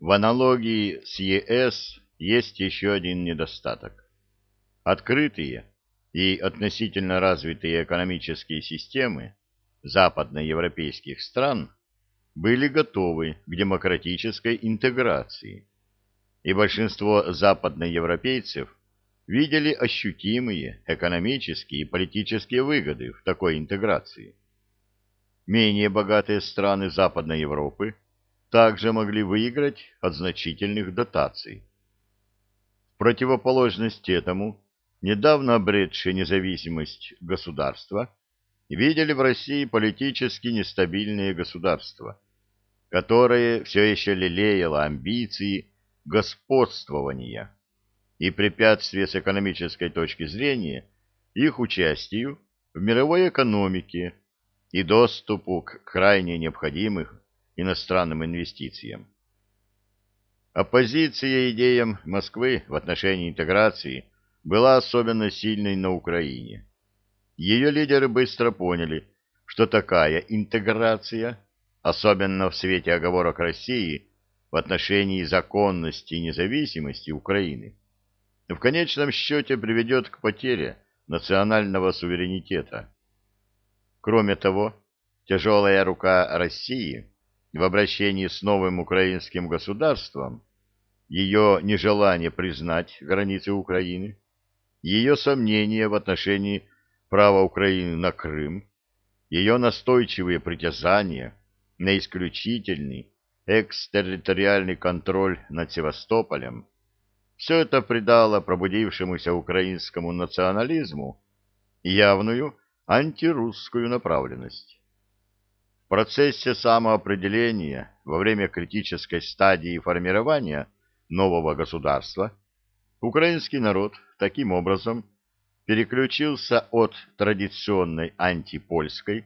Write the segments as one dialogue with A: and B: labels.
A: В аналогии с ЕС есть еще один недостаток. Открытые и относительно развитые экономические системы западноевропейских стран были готовы к демократической интеграции, и большинство западноевропейцев видели ощутимые экономические и политические выгоды в такой интеграции. Менее богатые страны Западной Европы – также могли выиграть от значительных дотаций. В противоположность этому, недавно обретшее независимость государства видели в России политически нестабильные государства, которые все еще лелеяло амбиции господствования и препятствия с экономической точки зрения их участию в мировой экономике и доступу к крайне необходимых иностранным инвестициям. Оппозиция идеям Москвы в отношении интеграции была особенно сильной на Украине. Ее лидеры быстро поняли, что такая интеграция, особенно в свете оговорок России в отношении законности и независимости Украины, в конечном счете приведет к потере национального суверенитета. Кроме того, тяжелая рука России – в обращении с новым украинским государством, ее нежелание признать границы Украины, ее сомнения в отношении права Украины на Крым, ее настойчивые притязания на исключительный экстерриториальный контроль над Севастополем, все это придало пробудившемуся украинскому национализму явную антирусскую направленность процессе самоопределения во время критической стадии формирования нового государства украинский народ таким образом переключился от традиционной антипольской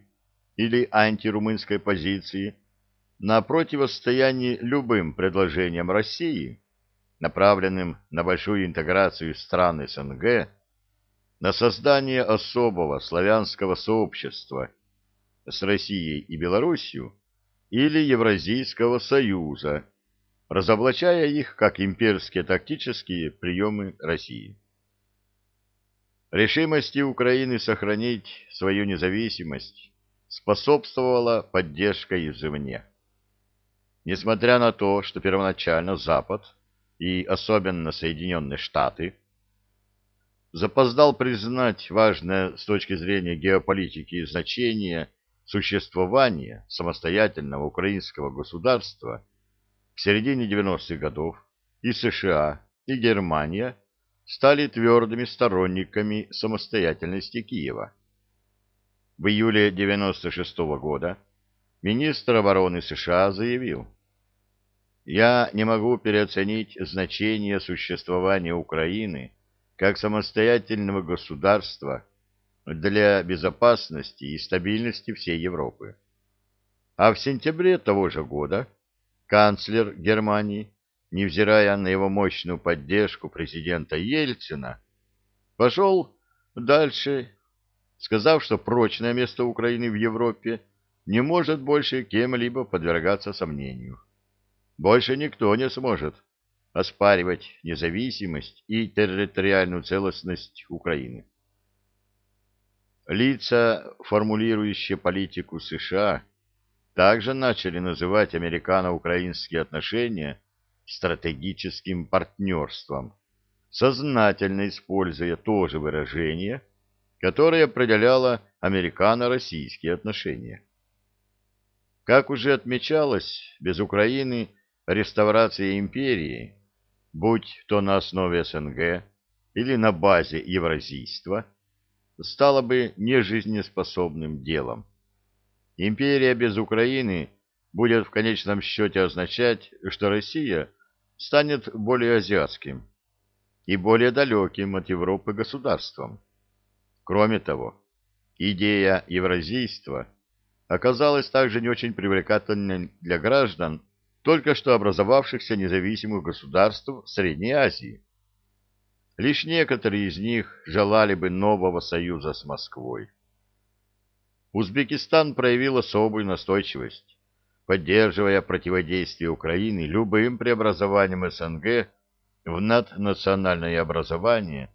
A: или антирумынской позиции на противостояние любым предложениям России, направленным на большую интеграцию стран СНГ, на создание особого славянского сообщества – с Россией и Белоруссию или Евразийского союза, разоблачая их как имперские тактические приемы России. Решимости Украины сохранить свою независимость способствовала поддержка извне. Несмотря на то, что первоначально Запад и особенно Соединенные Штаты запоздал признать важное с точки зрения геополитики значение – существования самостоятельного украинского государства в середине 90-х годов и США, и Германия стали твердыми сторонниками самостоятельности Киева. В июле 96 -го года министр обороны США заявил, «Я не могу переоценить значение существования Украины как самостоятельного государства для безопасности и стабильности всей Европы. А в сентябре того же года канцлер Германии, невзирая на его мощную поддержку президента Ельцина, пошел дальше, сказав, что прочное место Украины в Европе не может больше кем-либо подвергаться сомнению. Больше никто не сможет оспаривать независимость и территориальную целостность Украины. Лица, формулирующие политику США, также начали называть американо-украинские отношения стратегическим партнерством, сознательно используя то же выражение, которое определяло американо-российские отношения. Как уже отмечалось, без Украины реставрация империи, будь то на основе СНГ или на базе евразийства – стало бы нежизнеспособным делом. Империя без Украины будет в конечном счете означать, что Россия станет более азиатским и более далеким от Европы государством. Кроме того, идея евразийства оказалась также не очень привлекательной для граждан только что образовавшихся независимых государств Средней Азии. Лишь некоторые из них желали бы нового союза с Москвой. Узбекистан проявил особую настойчивость, поддерживая противодействие Украины любым преобразованием СНГ в наднациональное образование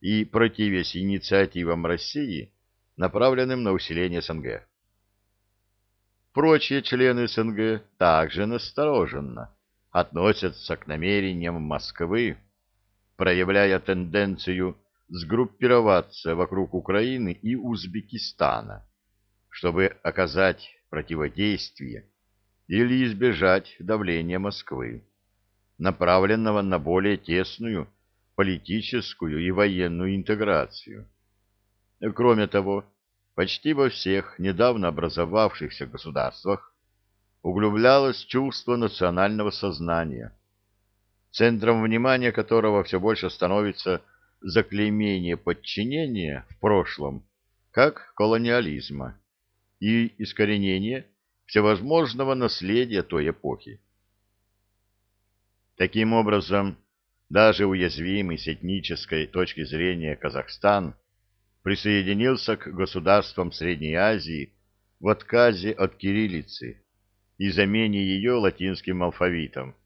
A: и противясь инициативам России, направленным на усиление СНГ. Прочие члены СНГ также настороженно относятся к намерениям Москвы проявляя тенденцию сгруппироваться вокруг Украины и Узбекистана, чтобы оказать противодействие или избежать давления Москвы, направленного на более тесную политическую и военную интеграцию. Кроме того, почти во всех недавно образовавшихся государствах углублялось чувство национального сознания – центром внимания которого все больше становится заклеймение подчинения в прошлом, как колониализма, и искоренение всевозможного наследия той эпохи. Таким образом, даже уязвимый с этнической точки зрения Казахстан присоединился к государствам Средней Азии в отказе от кириллицы и замене ее латинским алфавитом –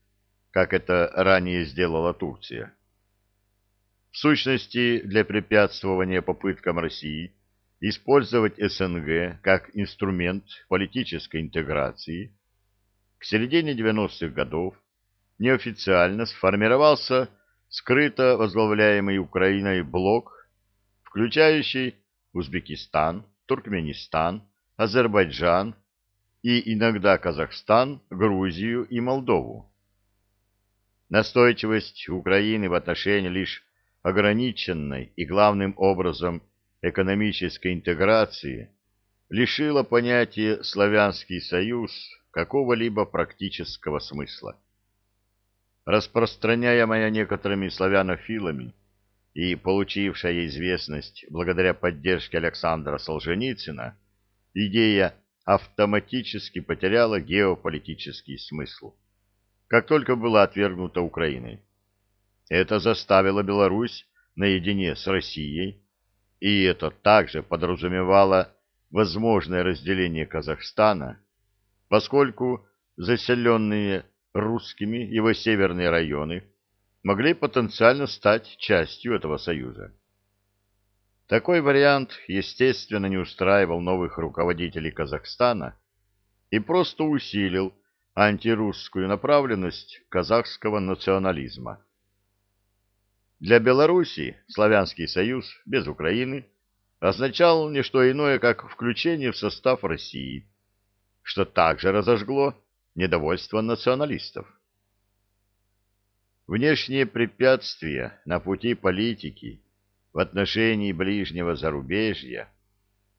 A: как это ранее сделала Турция. В сущности, для препятствования попыткам России использовать СНГ как инструмент политической интеграции, к середине 90-х годов неофициально сформировался скрыто возглавляемый Украиной блок, включающий Узбекистан, Туркменистан, Азербайджан и иногда Казахстан, Грузию и Молдову. Настойчивость Украины в отношении лишь ограниченной и главным образом экономической интеграции лишила понятия «Славянский союз» какого-либо практического смысла. Распространяемая некоторыми славянофилами и получившая известность благодаря поддержке Александра Солженицына, идея автоматически потеряла геополитический смысл как только была отвергнута Украиной. Это заставило Беларусь наедине с Россией, и это также подразумевало возможное разделение Казахстана, поскольку заселенные русскими его северные районы могли потенциально стать частью этого союза. Такой вариант, естественно, не устраивал новых руководителей Казахстана и просто усилил антирусскую направленность казахского национализма. Для Белоруссии Славянский Союз без Украины означал не что иное, как включение в состав России, что также разожгло недовольство националистов. Внешние препятствия на пути политики в отношении ближнего зарубежья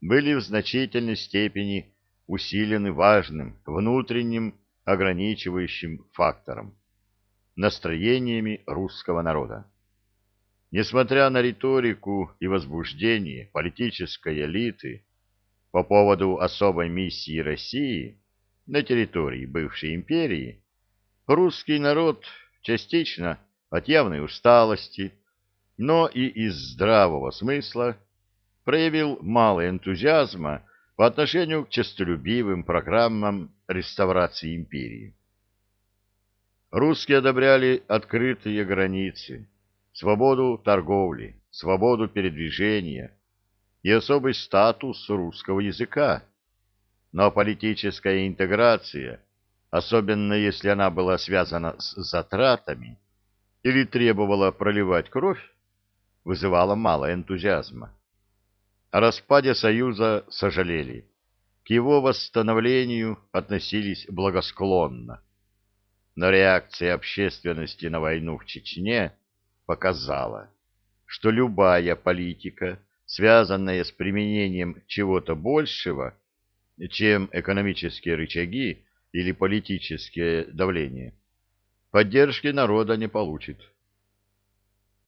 A: были в значительной степени усилены важным внутренним ограничивающим фактором – настроениями русского народа. Несмотря на риторику и возбуждение политической элиты по поводу особой миссии России на территории бывшей империи, русский народ частично от явной усталости, но и из здравого смысла проявил мало энтузиазма по отношению к честолюбивым программам реставрации империи. Русские одобряли открытые границы, свободу торговли, свободу передвижения и особый статус русского языка. Но политическая интеграция, особенно если она была связана с затратами или требовала проливать кровь, вызывала мало энтузиазма о распаде Союза сожалели, к его восстановлению относились благосклонно. Но реакция общественности на войну в Чечне показала, что любая политика, связанная с применением чего-то большего, чем экономические рычаги или политическое давление, поддержки народа не получит.